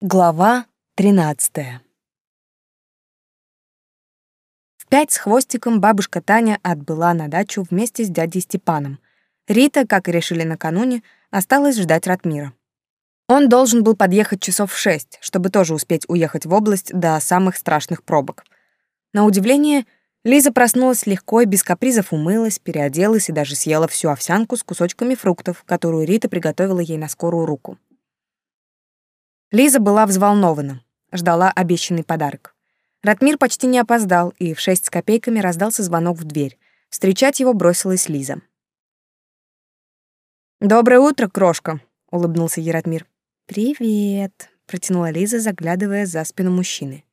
Глава 13. В пять с хвостиком бабушка Таня отбыла на дачу вместе с дядей Степаном. Рита, как и решили накануне, осталась ждать Ратмира. Он должен был подъехать часов в шесть, чтобы тоже успеть уехать в область до самых страшных пробок. На удивление, Лиза проснулась легко и без капризов умылась, переоделась и даже съела всю овсянку с кусочками фруктов, которую Рита приготовила ей на скорую руку. Лиза была взволнована, ждала обещанный подарок. Ратмир почти не опоздал, и в шесть с копейками раздался звонок в дверь. Встречать его бросилась Лиза. «Доброе утро, крошка», — улыбнулся Яратмир. «Привет», — протянула Лиза, заглядывая за спину мужчины.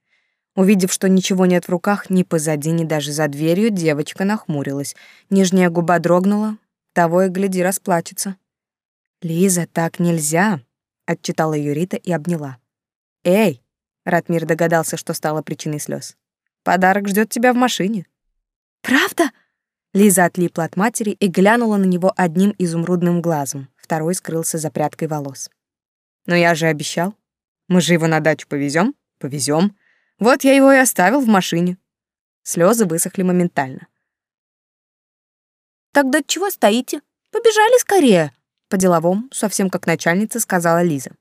Увидев, что ничего нет в руках ни позади, ни даже за дверью, девочка нахмурилась. Нижняя губа дрогнула, того и гляди расплачется. «Лиза, так нельзя», отчитала ее Рита и обняла. Эй, Ратмир догадался, что стало причиной слез. Подарок ждет тебя в машине. Правда? Лиза отлипла от матери и глянула на него одним изумрудным глазом, второй скрылся за прядкой волос. Но я же обещал. Мы же его на дачу повезем, повезем. Вот я его и оставил в машине. Слезы высохли моментально. Тогда чего стоите? Побежали скорее, по-деловому, совсем как начальница, сказала Лиза.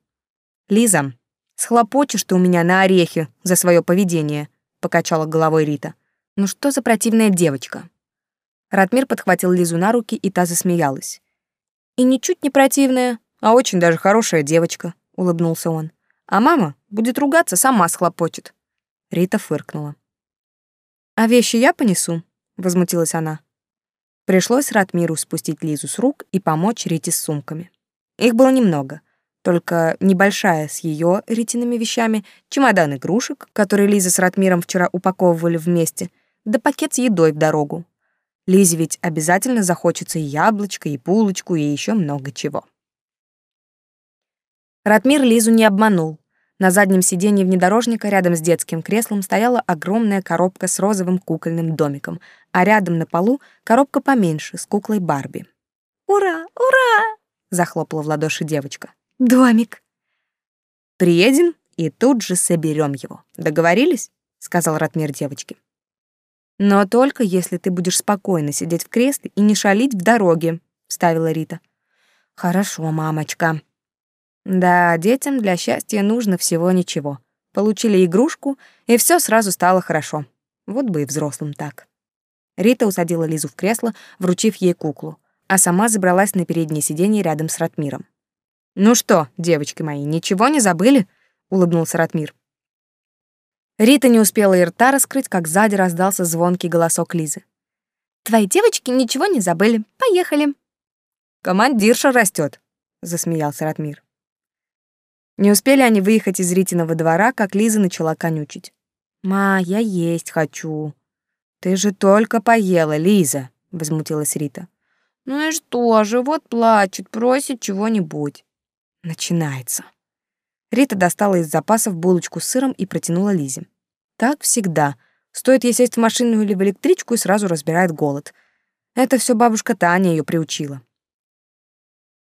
«Лиза, схлопочешь ты у меня на орехи за свое поведение», — покачала головой Рита. «Ну что за противная девочка?» Ратмир подхватил Лизу на руки, и та засмеялась. «И ничуть не противная, а очень даже хорошая девочка», — улыбнулся он. «А мама будет ругаться, сама схлопочет». Рита фыркнула. «А вещи я понесу?» — возмутилась она. Пришлось Ратмиру спустить Лизу с рук и помочь Рите с сумками. Их было немного, только небольшая с ее Ритиными вещами, чемодан игрушек, который Лиза с Ратмиром вчера упаковывали вместе, да пакет с едой в дорогу. Лизе ведь обязательно захочется и яблочко, и булочку, и еще много чего. Ратмир Лизу не обманул. На заднем сиденье внедорожника рядом с детским креслом стояла огромная коробка с розовым кукольным домиком, а рядом на полу коробка поменьше с куклой Барби. «Ура! Ура!» — захлопала в ладоши девочка. «Домик!» «Приедем и тут же соберем его. Договорились?» — сказал Ратмир девочке. «Но только если ты будешь спокойно сидеть в кресле и не шалить в дороге», — вставила Рита. «Хорошо, мамочка», да, детям для счастья нужно всего ничего. Получили игрушку, и все сразу стало хорошо. Вот бы и взрослым так. Рита усадила Лизу в кресло, вручив ей куклу, а сама забралась на переднее сиденье рядом с Ратмиром. «Ну что, девочки мои, ничего не забыли?» — улыбнулся Ратмир. Рита не успела и рта раскрыть, как сзади раздался звонкий голосок Лизы. «Твои девочки ничего не забыли. Поехали». «Командирша растет», — засмеялся Ратмир. Не успели они выехать из Ритиного двора, как Лиза начала конючить. «Ма, я есть хочу». «Ты же только поела, Лиза», — возмутилась Рита. «Ну и что же, вот плачет, просит чего-нибудь». Начинается. Рита достала из запасов булочку с сыром и протянула Лизе. Так всегда. Стоит ей сесть в машину или в электричку и сразу разбирает голод. Это все бабушка Таня ее приучила.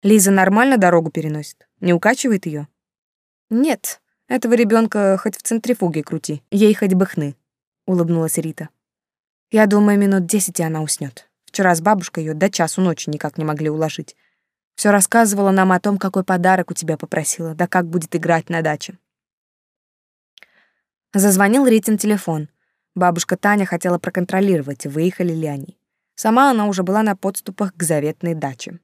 Лиза нормально дорогу переносит? Не укачивает ее? Нет, этого ребенка хоть в центрифуге крути, ей хоть бы хны, улыбнулась Рита. Я думаю, минут десять и она уснет. Вчера с бабушкой ее до часу ночи никак не могли уложить. Все рассказывала нам о том, какой подарок у тебя попросила, да как будет играть на даче. Зазвонил Ритин телефон. Бабушка Таня хотела проконтролировать, выехали ли они. Сама она уже была на подступах к заветной даче.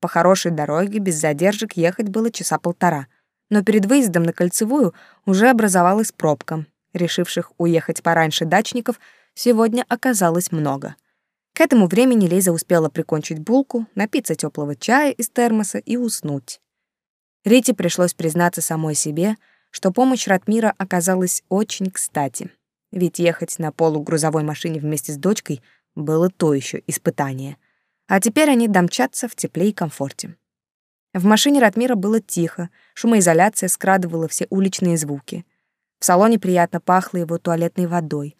По хорошей дороге без задержек ехать было часа полтора — но перед выездом на Кольцевую уже образовалась пробка. Решивших уехать пораньше дачников сегодня оказалось много. К этому времени Лиза успела прикончить булку, напиться теплого чая из термоса и уснуть. Рите пришлось признаться самой себе, что помощь Ратмира оказалась очень кстати. Ведь ехать на полугрузовой машине вместе с дочкой было то еще испытание. А теперь они домчатся в тепле и комфорте. В машине Ратмира было тихо, шумоизоляция скрадывала все уличные звуки. В салоне приятно пахло его туалетной водой,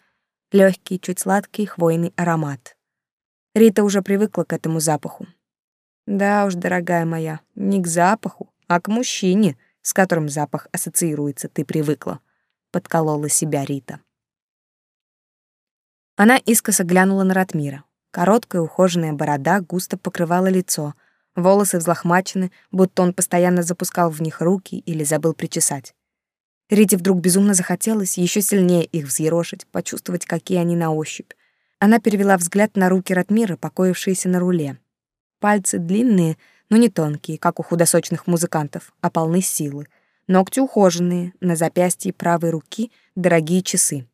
легкий, чуть сладкий хвойный аромат. Рита уже привыкла к этому запаху. Да уж, дорогая моя, не к запаху, а к мужчине, с которым запах ассоциируется, ты привыкла, подколола себя Рита. Она искоса глянула на Ратмира. Короткая ухоженная борода густо покрывала лицо, волосы взлохмачены, будто он постоянно запускал в них руки или забыл причесать. Рите вдруг безумно захотелось еще сильнее их взъерошить, почувствовать, какие они на ощупь. Она перевела взгляд на руки Ратмира, покоившиеся на руле. Пальцы длинные, но не тонкие, как у худосочных музыкантов, а полны силы. Ногти ухоженные, на запястье правой руки дорогие часы.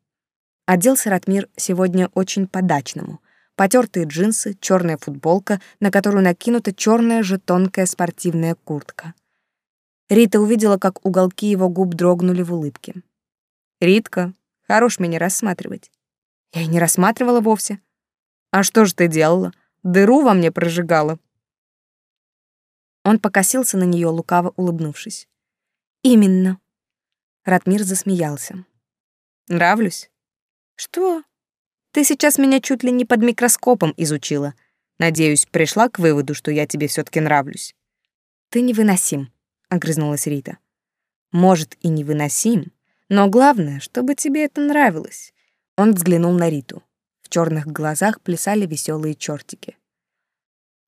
Оделся Ратмир сегодня очень по-дачному. Потертые джинсы, черная футболка, на которую накинута черная же тонкая спортивная куртка. Рита увидела, как уголки его губ дрогнули в улыбке. «Ритка, хорош меня рассматривать». Я и не рассматривала вовсе. «А что же ты делала? Дыру во мне прожигала?» Он покосился на нее, лукаво улыбнувшись. «Именно». Ратмир засмеялся. «Нравлюсь?» «Что? Ты сейчас меня чуть ли не под микроскопом изучила. Надеюсь, пришла к выводу, что я тебе все таки нравлюсь». «Ты невыносим», — огрызнулась Рита. «Может, и невыносим, но главное, чтобы тебе это нравилось». Он взглянул на Риту. В черных глазах плясали веселые чертики.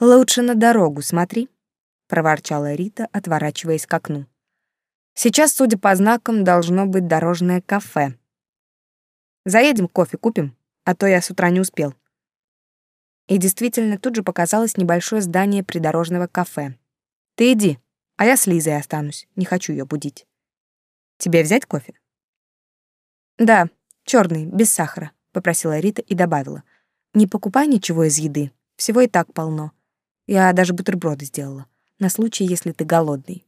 «Лучше на дорогу смотри», — проворчала Рита, отворачиваясь к окну. «Сейчас, судя по знакам, должно быть дорожное кафе. Заедем кофе купим, а то я с утра не успел». И действительно, тут же показалось небольшое здание придорожного кафе. «Ты иди, а я с Лизой останусь, не хочу ее будить. Тебе взять кофе?» «Да, черный, без сахара», — попросила Рита и добавила. «Не покупай ничего из еды, всего и так полно. Я даже бутерброды сделала на случай, если ты голодный.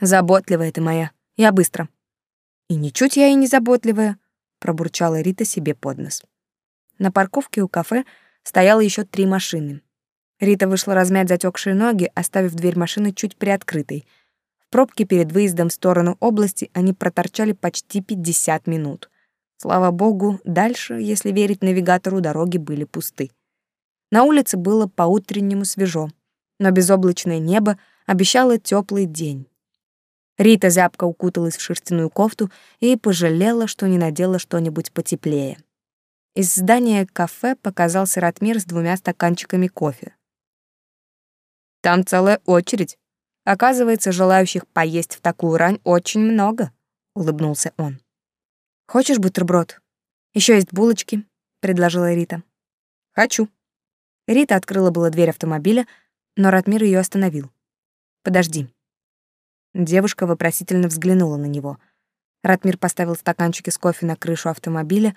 Заботливая ты моя, я быстро. И ничуть я и не заботливая, пробурчала Рита себе под нос. На парковке у кафе стояло еще три машины. Рита вышла размять затекшие ноги, оставив дверь машины чуть приоткрытой. В пробке перед выездом в сторону области они проторчали почти 50 минут. Слава богу, дальше, если верить навигатору, дороги были пусты. На улице было по-утреннему свежо но безоблачное небо обещало теплый день. Рита зябко укуталась в шерстяную кофту и пожалела, что не надела что-нибудь потеплее. Из здания кафе показался Ратмир с двумя стаканчиками кофе. «Там целая очередь. Оказывается, желающих поесть в такую рань очень много», — улыбнулся он. «Хочешь бутерброд? Еще есть булочки», — предложила Рита. «Хочу». Рита открыла было дверь автомобиля, но Ратмир ее остановил. «Подожди». Девушка вопросительно взглянула на него. Ратмир поставил стаканчики с кофе на крышу автомобиля,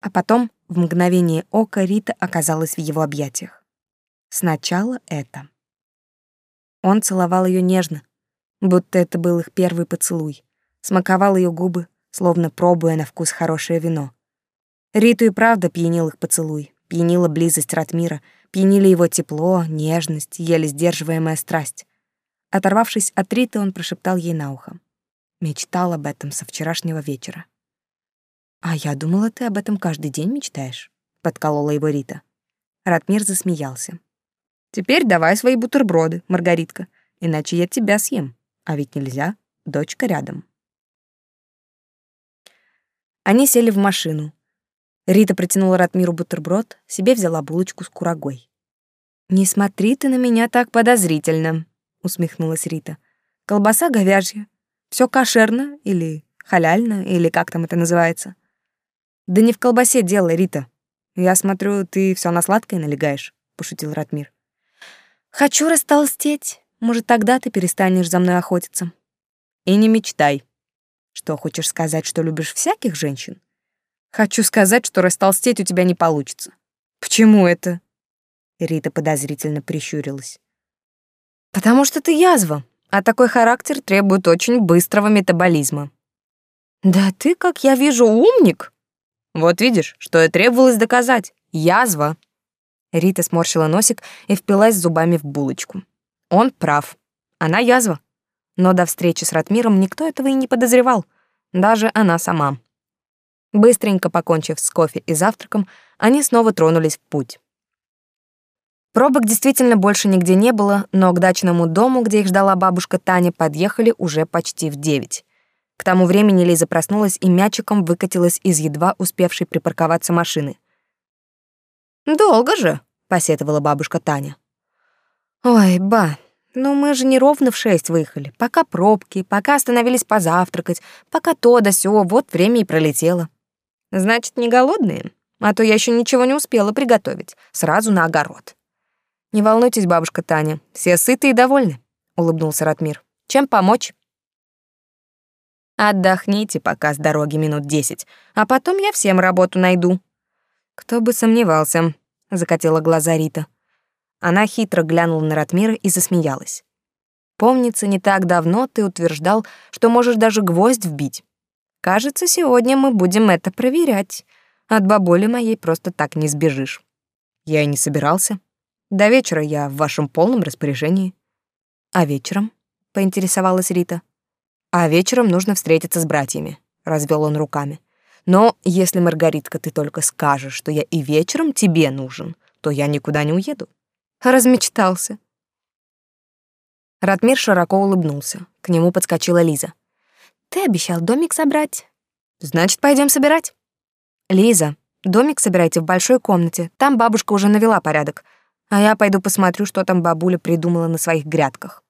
а потом, в мгновение ока, Рита оказалась в его объятиях. Сначала это. Он целовал ее нежно, будто это был их первый поцелуй, смаковал ее губы, словно пробуя на вкус хорошее вино. Риту и правда пьянил их поцелуй, пьянила близость Ратмира — Пьянили его тепло, нежность, еле сдерживаемая страсть. Оторвавшись от Риты, он прошептал ей на ухо. Мечтал об этом со вчерашнего вечера. «А я думала, ты об этом каждый день мечтаешь», — подколола его Рита. Ратмир засмеялся. «Теперь давай свои бутерброды, Маргаритка, иначе я тебя съем. А ведь нельзя, дочка рядом». Они сели в машину. Рита протянула Ратмиру бутерброд, себе взяла булочку с курагой. «Не смотри ты на меня так подозрительно», — усмехнулась Рита. «Колбаса говяжья. Все кошерно или халяльно, или как там это называется?» «Да не в колбасе дело, Рита. Я смотрю, ты все на сладкое налегаешь», — пошутил Ратмир. «Хочу растолстеть. Может, тогда ты перестанешь за мной охотиться». «И не мечтай». «Что, хочешь сказать, что любишь всяких женщин?» Хочу сказать, что растолстеть у тебя не получится. Почему это? Рита подозрительно прищурилась. Потому что ты язва, а такой характер требует очень быстрого метаболизма. Да ты, как я вижу, умник. Вот видишь, что и требовалось доказать. Язва. Рита сморщила носик и впилась зубами в булочку. Он прав. Она язва. Но до встречи с Ратмиром никто этого и не подозревал. Даже она сама. Быстренько покончив с кофе и завтраком, они снова тронулись в путь. Пробок действительно больше нигде не было, но к дачному дому, где их ждала бабушка Таня, подъехали уже почти в девять. К тому времени Лиза проснулась и мячиком выкатилась из едва успевшей припарковаться машины. «Долго же», — посетовала бабушка Таня. «Ой, ба, ну мы же не ровно в шесть выехали. Пока пробки, пока остановились позавтракать, пока то да сё, вот время и пролетело. Значит, не голодные? А то я еще ничего не успела приготовить. Сразу на огород». «Не волнуйтесь, бабушка Таня, все сыты и довольны», — улыбнулся Ратмир. «Чем помочь?» «Отдохните пока с дороги минут десять, а потом я всем работу найду». «Кто бы сомневался», — закатила глаза Рита. Она хитро глянула на Ратмира и засмеялась. «Помнится, не так давно ты утверждал, что можешь даже гвоздь вбить. Кажется, сегодня мы будем это проверять. От бабули моей просто так не сбежишь». Я и не собирался. До вечера я в вашем полном распоряжении. А вечером? поинтересовалась Рита. А вечером нужно встретиться с братьями, развел он руками. Но если, Маргаритка, ты только скажешь, что я и вечером тебе нужен, то я никуда не уеду. Размечтался. Ратмир широко улыбнулся. К нему подскочила Лиза. Ты обещал домик собрать. Значит, пойдем собирать. Лиза, домик собирайте в большой комнате. Там бабушка уже навела порядок а я пойду посмотрю, что там бабуля придумала на своих грядках.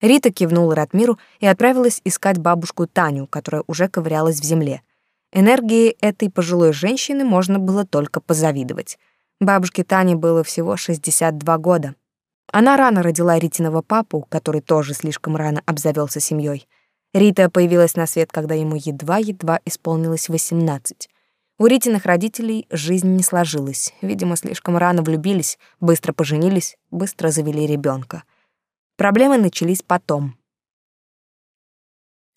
Рита кивнула Ратмиру и отправилась искать бабушку Таню, которая уже ковырялась в земле. Энергии этой пожилой женщины можно было только позавидовать. Бабушке Тане было всего 62 года. Она рано родила Ритиного папу, который тоже слишком рано обзавелся семьей. Рита появилась на свет, когда ему едва-едва исполнилось 18. У Ритиных родителей жизнь не сложилась. Видимо, слишком рано влюбились, быстро поженились, быстро завели ребенка. Проблемы начались потом.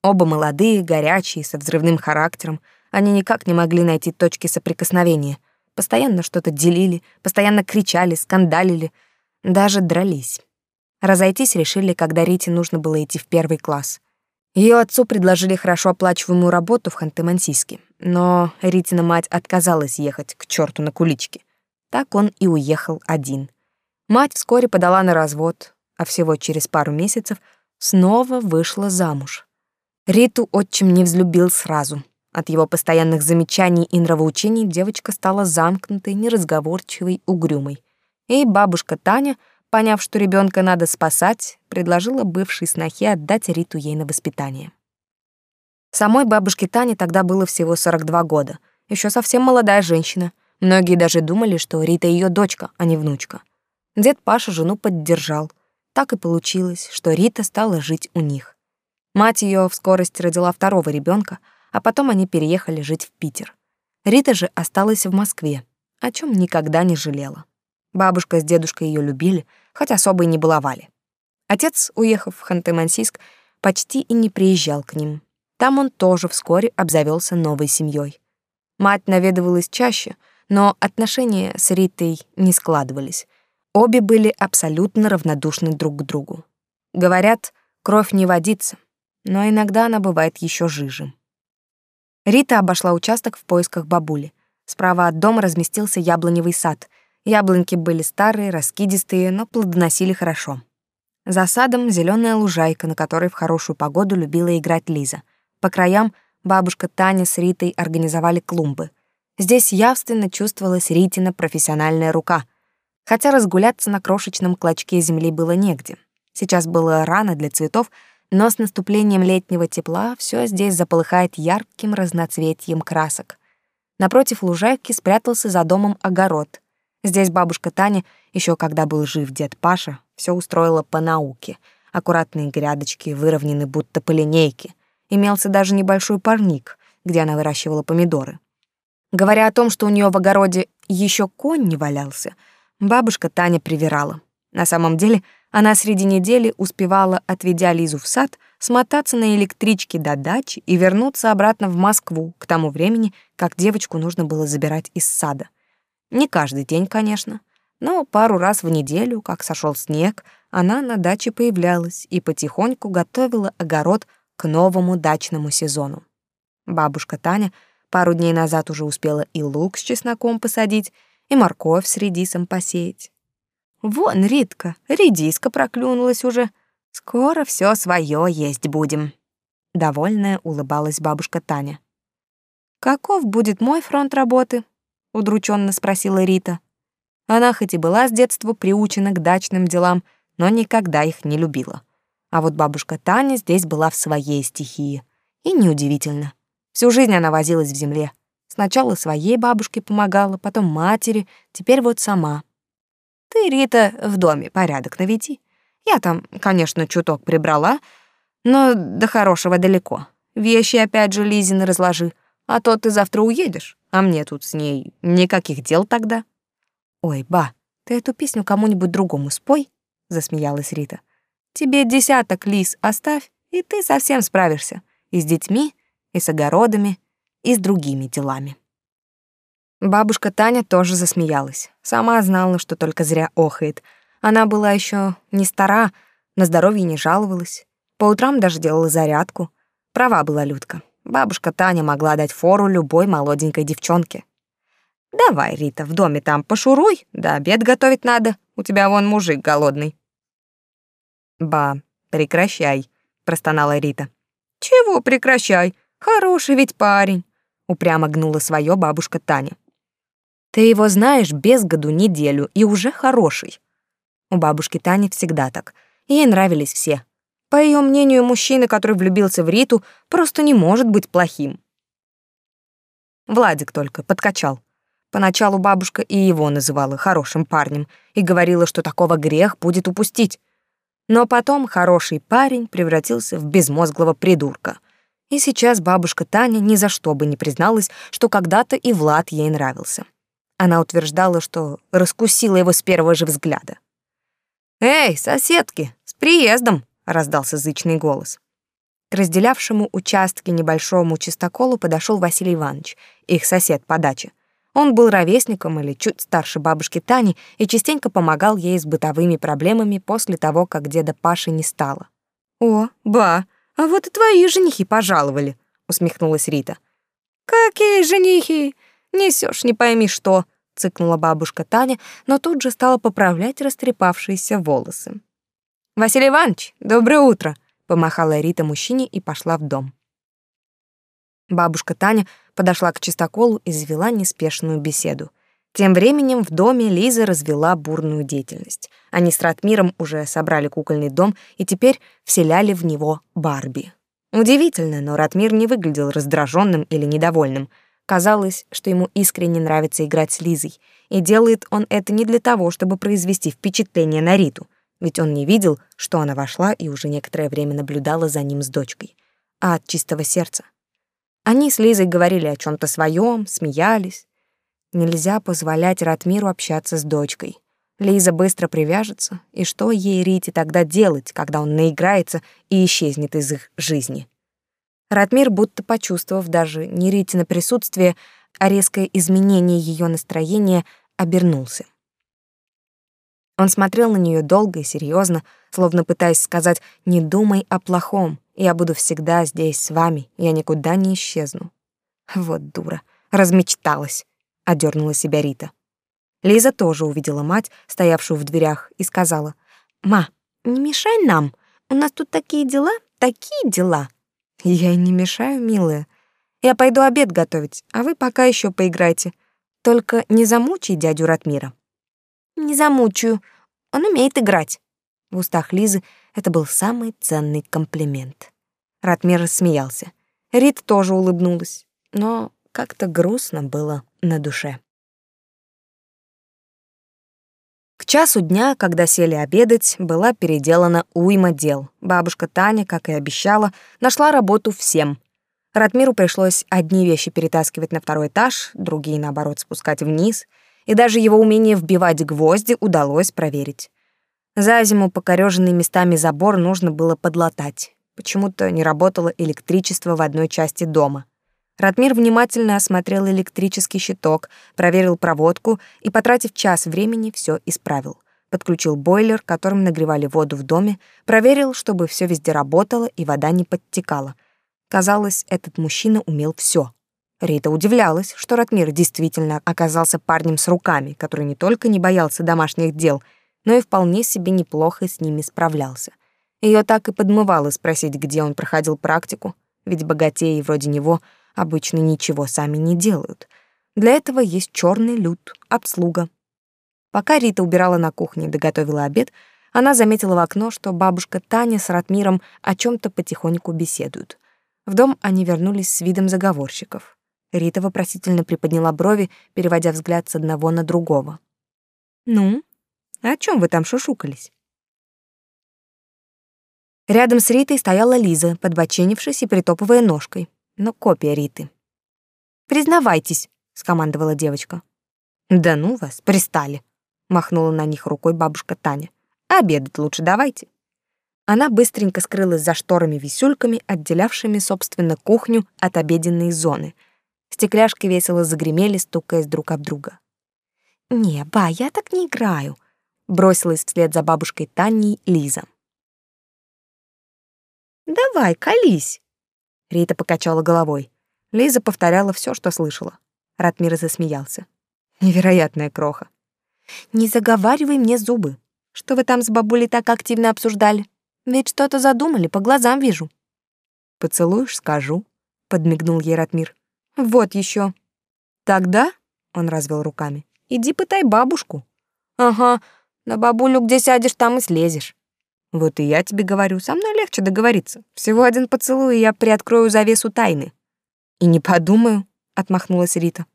Оба молодые, горячие, со взрывным характером, они никак не могли найти точки соприкосновения. Постоянно что-то делили, постоянно кричали, скандалили, даже дрались. Разойтись решили, когда Рите нужно было идти в первый класс. Ее отцу предложили хорошо оплачиваемую работу в Ханты-Мансийске, но Ритина мать отказалась ехать к черту на куличке. Так он и уехал один. Мать вскоре подала на развод, а всего через пару месяцев снова вышла замуж. Риту отчим не взлюбил сразу. От его постоянных замечаний и нравоучений девочка стала замкнутой, неразговорчивой, угрюмой. И бабушка Таня — поняв, что ребенка надо спасать, предложила бывшей снохе отдать Риту ей на воспитание. Самой бабушке Тане тогда было всего 42 года, еще совсем молодая женщина. Многие даже думали, что Рита ее дочка, а не внучка. Дед Паша жену поддержал. Так и получилось, что Рита стала жить у них. Мать ее в скорости родила второго ребенка, а потом они переехали жить в Питер. Рита же осталась в Москве, о чем никогда не жалела. Бабушка с дедушкой ее любили, хоть особо и не баловали. Отец, уехав в Ханты-Мансийск, почти и не приезжал к ним. Там он тоже вскоре обзавелся новой семьей. Мать наведывалась чаще, но отношения с Ритой не складывались. Обе были абсолютно равнодушны друг к другу. Говорят, кровь не водится, но иногда она бывает еще жиже. Рита обошла участок в поисках бабули. Справа от дома разместился яблоневый сад — Яблоньки были старые, раскидистые, но плодоносили хорошо. За садом зеленая лужайка, на которой в хорошую погоду любила играть Лиза. По краям бабушка Таня с Ритой организовали клумбы. Здесь явственно чувствовалась Ритина профессиональная рука. Хотя разгуляться на крошечном клочке земли было негде. Сейчас было рано для цветов, но с наступлением летнего тепла все здесь заполыхает ярким разноцветием красок. Напротив лужайки спрятался за домом огород. Здесь бабушка Таня, еще когда был жив дед Паша, все устроила по науке. Аккуратные грядочки выровнены будто по линейке. Имелся даже небольшой парник, где она выращивала помидоры. Говоря о том, что у нее в огороде еще конь не валялся, бабушка Таня привирала. На самом деле, она среди недели успевала, отведя Лизу в сад, смотаться на электричке до дачи и вернуться обратно в Москву к тому времени, как девочку нужно было забирать из сада — не каждый день, конечно, но пару раз в неделю, как сошел снег, она на даче появлялась и потихоньку готовила огород к новому дачному сезону. Бабушка Таня пару дней назад уже успела и лук с чесноком посадить, и морковь с редисом посеять. Вон Ритка, редиска проклюнулась уже. Скоро все свое есть будем. Довольная улыбалась бабушка Таня. Каков будет мой фронт работы? удрученно спросила Рита. Она хоть и была с детства приучена к дачным делам, но никогда их не любила. А вот бабушка Таня здесь была в своей стихии. И неудивительно. Всю жизнь она возилась в земле. Сначала своей бабушке помогала, потом матери, теперь вот сама. Ты, Рита, в доме порядок наведи. Я там, конечно, чуток прибрала, но до хорошего далеко. Вещи опять же Лизины разложи, а то ты завтра уедешь, а мне тут с ней никаких дел тогда. Ой, ба, ты эту песню кому-нибудь другому спой, засмеялась Рита. Тебе десяток лис оставь, и ты совсем справишься. И с детьми, и с огородами, и с другими делами. Бабушка Таня тоже засмеялась. Сама знала, что только зря охает. Она была еще не стара, на здоровье не жаловалась. По утрам даже делала зарядку. Права была Людка. Бабушка Таня могла дать фору любой молоденькой девчонке. «Давай, Рита, в доме там пошуруй, да обед готовить надо. У тебя вон мужик голодный». «Ба, прекращай», — простонала Рита. «Чего прекращай? Хороший ведь парень», — упрямо гнула свое бабушка Таня. «Ты его знаешь без году неделю и уже хороший». У бабушки Тани всегда так. Ей нравились все. По ее мнению, мужчина, который влюбился в Риту, просто не может быть плохим. Владик только подкачал. Поначалу бабушка и его называла хорошим парнем и говорила, что такого грех будет упустить. Но потом хороший парень превратился в безмозглого придурка. И сейчас бабушка Таня ни за что бы не призналась, что когда-то и Влад ей нравился. Она утверждала, что раскусила его с первого же взгляда. «Эй, соседки, с приездом!» — раздался зычный голос. К разделявшему участки небольшому чистоколу подошел Василий Иванович, их сосед по даче. Он был ровесником или чуть старше бабушки Тани и частенько помогал ей с бытовыми проблемами после того, как деда Паши не стало. «О, ба, а вот и твои женихи пожаловали», — усмехнулась Рита. «Какие женихи? Несешь не пойми что», — цыкнула бабушка Таня, но тут же стала поправлять растрепавшиеся волосы. «Василий Иванович, доброе утро», — помахала Рита мужчине и пошла в дом. Бабушка Таня подошла к чистоколу и завела неспешную беседу. Тем временем в доме Лиза развела бурную деятельность. Они с Ратмиром уже собрали кукольный дом и теперь вселяли в него Барби. Удивительно, но Ратмир не выглядел раздраженным или недовольным. Казалось, что ему искренне нравится играть с Лизой, и делает он это не для того, чтобы произвести впечатление на Риту, ведь он не видел, что она вошла и уже некоторое время наблюдала за ним с дочкой, а от чистого сердца. Они с Лизой говорили о чем то своем, смеялись. Нельзя позволять Ратмиру общаться с дочкой. Лиза быстро привяжется, и что ей Рите тогда делать, когда он наиграется и исчезнет из их жизни? Ратмир, будто почувствовав даже не Рите присутствие, а резкое изменение ее настроения, обернулся. Он смотрел на нее долго и серьезно, словно пытаясь сказать «не думай о плохом, я буду всегда здесь с вами, я никуда не исчезну. Вот дура, размечталась, одернула себя Рита. Лиза тоже увидела мать, стоявшую в дверях, и сказала: "Ма, не мешай нам. У нас тут такие дела, такие дела". "Я и не мешаю, милая. Я пойду обед готовить, а вы пока еще поиграйте. Только не замучай дядю Ратмира". "Не замучаю. Он умеет играть". В устах Лизы это был самый ценный комплимент. Ратмир рассмеялся. Рит тоже улыбнулась, но как-то грустно было на душе. Часу дня, когда сели обедать, была переделана уйма дел. Бабушка Таня, как и обещала, нашла работу всем. Ратмиру пришлось одни вещи перетаскивать на второй этаж, другие, наоборот, спускать вниз, и даже его умение вбивать гвозди удалось проверить. За зиму покорёженный местами забор нужно было подлатать. Почему-то не работало электричество в одной части дома. Ратмир внимательно осмотрел электрический щиток, проверил проводку и, потратив час времени, все исправил. Подключил бойлер, которым нагревали воду в доме, проверил, чтобы все везде работало и вода не подтекала. Казалось, этот мужчина умел все. Рита удивлялась, что Ратмир действительно оказался парнем с руками, который не только не боялся домашних дел, но и вполне себе неплохо с ними справлялся. Ее так и подмывало спросить, где он проходил практику, ведь богатеи вроде него обычно ничего сами не делают. Для этого есть черный люд, обслуга. Пока Рита убирала на кухне и доготовила обед, она заметила в окно, что бабушка Таня с Ратмиром о чем то потихоньку беседуют. В дом они вернулись с видом заговорщиков. Рита вопросительно приподняла брови, переводя взгляд с одного на другого. «Ну, о чем вы там шушукались?» Рядом с Ритой стояла Лиза, подбоченившись и притопывая ножкой, но копия Риты. «Признавайтесь», — скомандовала девочка. «Да ну вас, пристали», — махнула на них рукой бабушка Таня. «Обедать лучше давайте». Она быстренько скрылась за шторами-висюльками, отделявшими, собственно, кухню от обеденной зоны. Стекляшки весело загремели, стукаясь друг об друга. «Не, ба, я так не играю», — бросилась вслед за бабушкой Таней Лиза. «Давай, колись!» Рита покачала головой. Лиза повторяла все, что слышала. Ратмир засмеялся. Невероятная кроха. «Не заговаривай мне зубы. Что вы там с бабулей так активно обсуждали? Ведь что-то задумали, по глазам вижу». «Поцелуешь, скажу», — подмигнул ей Ратмир. «Вот еще. «Тогда?» — он развел руками. «Иди пытай бабушку». «Ага, на бабулю где сядешь, там и слезешь». Вот и я тебе говорю, со мной легче договориться. Всего один поцелуй, и я приоткрою завесу тайны. И не подумаю, отмахнулась Рита.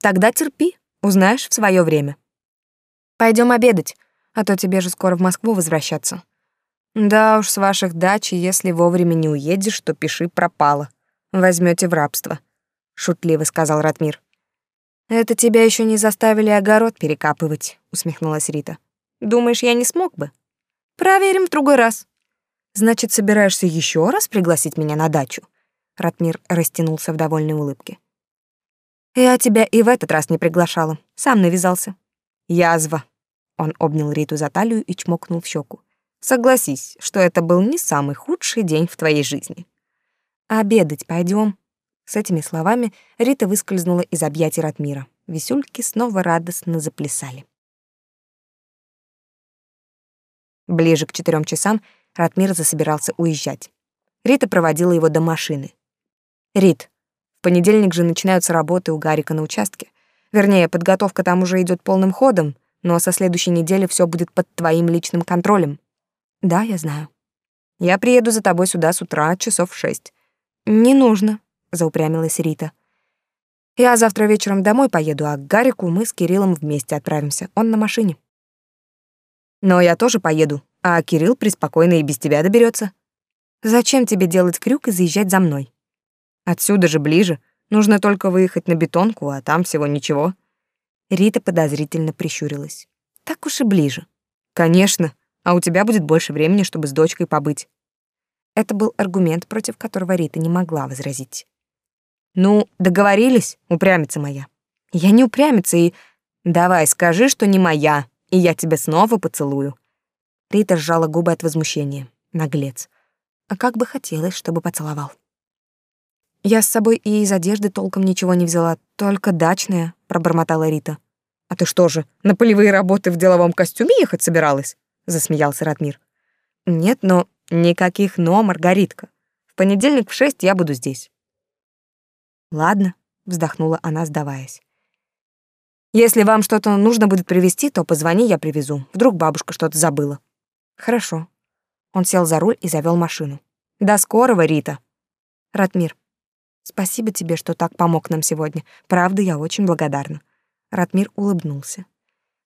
Тогда терпи, узнаешь в свое время. Пойдем обедать, а то тебе же скоро в Москву возвращаться. Да уж, с ваших дач, если вовремя не уедешь, то пиши пропало. Возьмете в рабство, шутливо сказал Ратмир. Это тебя еще не заставили огород перекапывать, усмехнулась Рита. Думаешь, я не смог бы? Проверим в другой раз. Значит, собираешься еще раз пригласить меня на дачу? Ратмир растянулся в довольной улыбке. Я тебя и в этот раз не приглашала, сам навязался. Язва. Он обнял Риту за талию и чмокнул в щеку. Согласись, что это был не самый худший день в твоей жизни. Обедать пойдем. С этими словами Рита выскользнула из объятий Ратмира. Висюльки снова радостно заплясали. Ближе к четырем часам Ратмир засобирался уезжать. Рита проводила его до машины. «Рит, в понедельник же начинаются работы у Гарика на участке. Вернее, подготовка там уже идет полным ходом, но со следующей недели все будет под твоим личным контролем». «Да, я знаю». «Я приеду за тобой сюда с утра, часов в шесть». «Не нужно», — заупрямилась Рита. «Я завтра вечером домой поеду, а к Гарику мы с Кириллом вместе отправимся. Он на машине». Но я тоже поеду, а Кирилл преспокойно и без тебя доберется. Зачем тебе делать крюк и заезжать за мной? Отсюда же ближе. Нужно только выехать на бетонку, а там всего ничего. Рита подозрительно прищурилась. Так уж и ближе. Конечно. А у тебя будет больше времени, чтобы с дочкой побыть. Это был аргумент, против которого Рита не могла возразить. Ну, договорились, упрямица моя. Я не упрямица и... Давай, скажи, что не моя, и я тебя снова поцелую». Рита сжала губы от возмущения. Наглец. А как бы хотелось, чтобы поцеловал. «Я с собой и из одежды толком ничего не взяла, только дачная», — пробормотала Рита. «А ты что же, на полевые работы в деловом костюме ехать собиралась?» — засмеялся Ратмир. «Нет, но никаких «но», Маргаритка. В понедельник в шесть я буду здесь». «Ладно», — вздохнула она, сдаваясь. Если вам что-то нужно будет привезти, то позвони, я привезу. Вдруг бабушка что-то забыла. Хорошо. Он сел за руль и завел машину. До скорого, Рита. Ратмир, спасибо тебе, что так помог нам сегодня. Правда, я очень благодарна. Ратмир улыбнулся.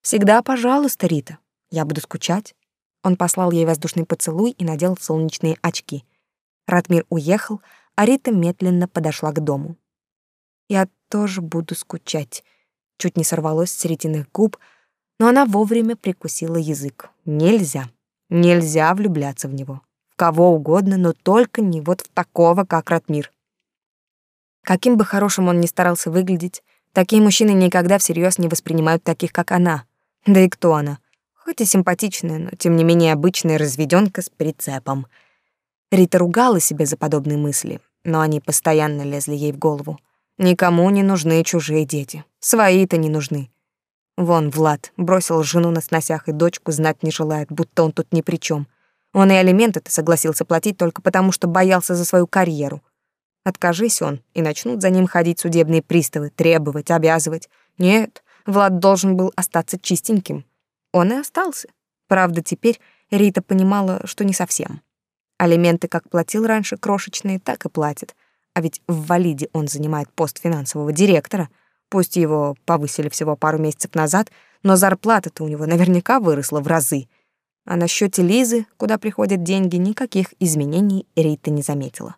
Всегда, пожалуйста, Рита. Я буду скучать. Он послал ей воздушный поцелуй и надел солнечные очки. Ратмир уехал, а Рита медленно подошла к дому. Я тоже буду скучать чуть не сорвалось с ретиных губ, но она вовремя прикусила язык. Нельзя, нельзя влюбляться в него. В кого угодно, но только не вот в такого, как Ратмир. Каким бы хорошим он ни старался выглядеть, такие мужчины никогда всерьез не воспринимают таких, как она. Да и кто она? Хоть и симпатичная, но тем не менее обычная разведёнка с прицепом. Рита ругала себя за подобные мысли, но они постоянно лезли ей в голову. Никому не нужны чужие дети. Свои-то не нужны. Вон Влад бросил жену на сносях и дочку знать не желает, будто он тут ни при чем. Он и алименты-то согласился платить только потому, что боялся за свою карьеру. Откажись он, и начнут за ним ходить судебные приставы, требовать, обязывать. Нет, Влад должен был остаться чистеньким. Он и остался. Правда, теперь Рита понимала, что не совсем. Алименты как платил раньше крошечные, так и платит. А ведь в Валиде он занимает пост финансового директора. Пусть его повысили всего пару месяцев назад, но зарплата-то у него наверняка выросла в разы. А на счете Лизы, куда приходят деньги, никаких изменений Рита не заметила.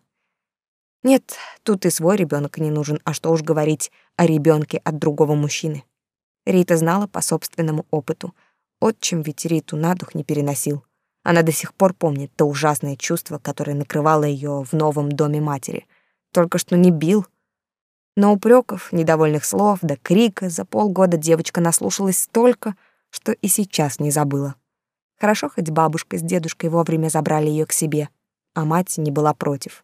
Нет, тут и свой ребенок не нужен, а что уж говорить о ребенке от другого мужчины. Рита знала по собственному опыту. Отчим ведь Риту на дух не переносил. Она до сих пор помнит то ужасное чувство, которое накрывало ее в новом доме матери. Только что не бил. Но упреков, недовольных слов да крика за полгода девочка наслушалась столько, что и сейчас не забыла. Хорошо, хоть бабушка с дедушкой вовремя забрали ее к себе, а мать не была против.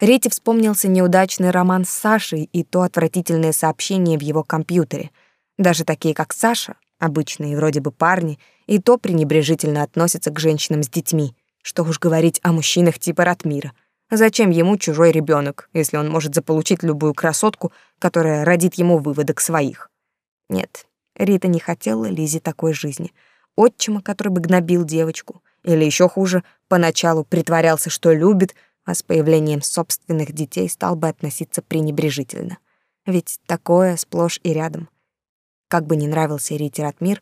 Рите вспомнился неудачный роман с Сашей и то отвратительное сообщение в его компьютере. Даже такие, как Саша, обычные вроде бы парни, и то пренебрежительно относятся к женщинам с детьми. Что уж говорить о мужчинах типа Ратмира. Зачем ему чужой ребенок, если он может заполучить любую красотку, которая родит ему выводок своих? Нет, Рита не хотела Лизе такой жизни. Отчима, который бы гнобил девочку. Или еще хуже, поначалу притворялся, что любит, а с появлением собственных детей стал бы относиться пренебрежительно. Ведь такое сплошь и рядом. Как бы ни нравился Рите Ратмир,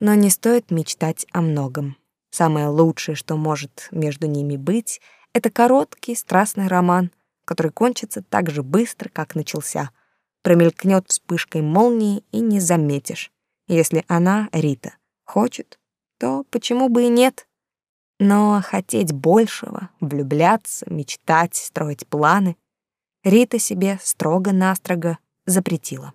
но не стоит мечтать о многом. Самое лучшее, что может между ними быть, это короткий страстный роман, который кончится так же быстро, как начался. Промелькнет вспышкой молнии и не заметишь. Если она, Рита, хочет, то почему бы и нет? Но хотеть большего, влюбляться, мечтать, строить планы Рита себе строго-настрого запретила.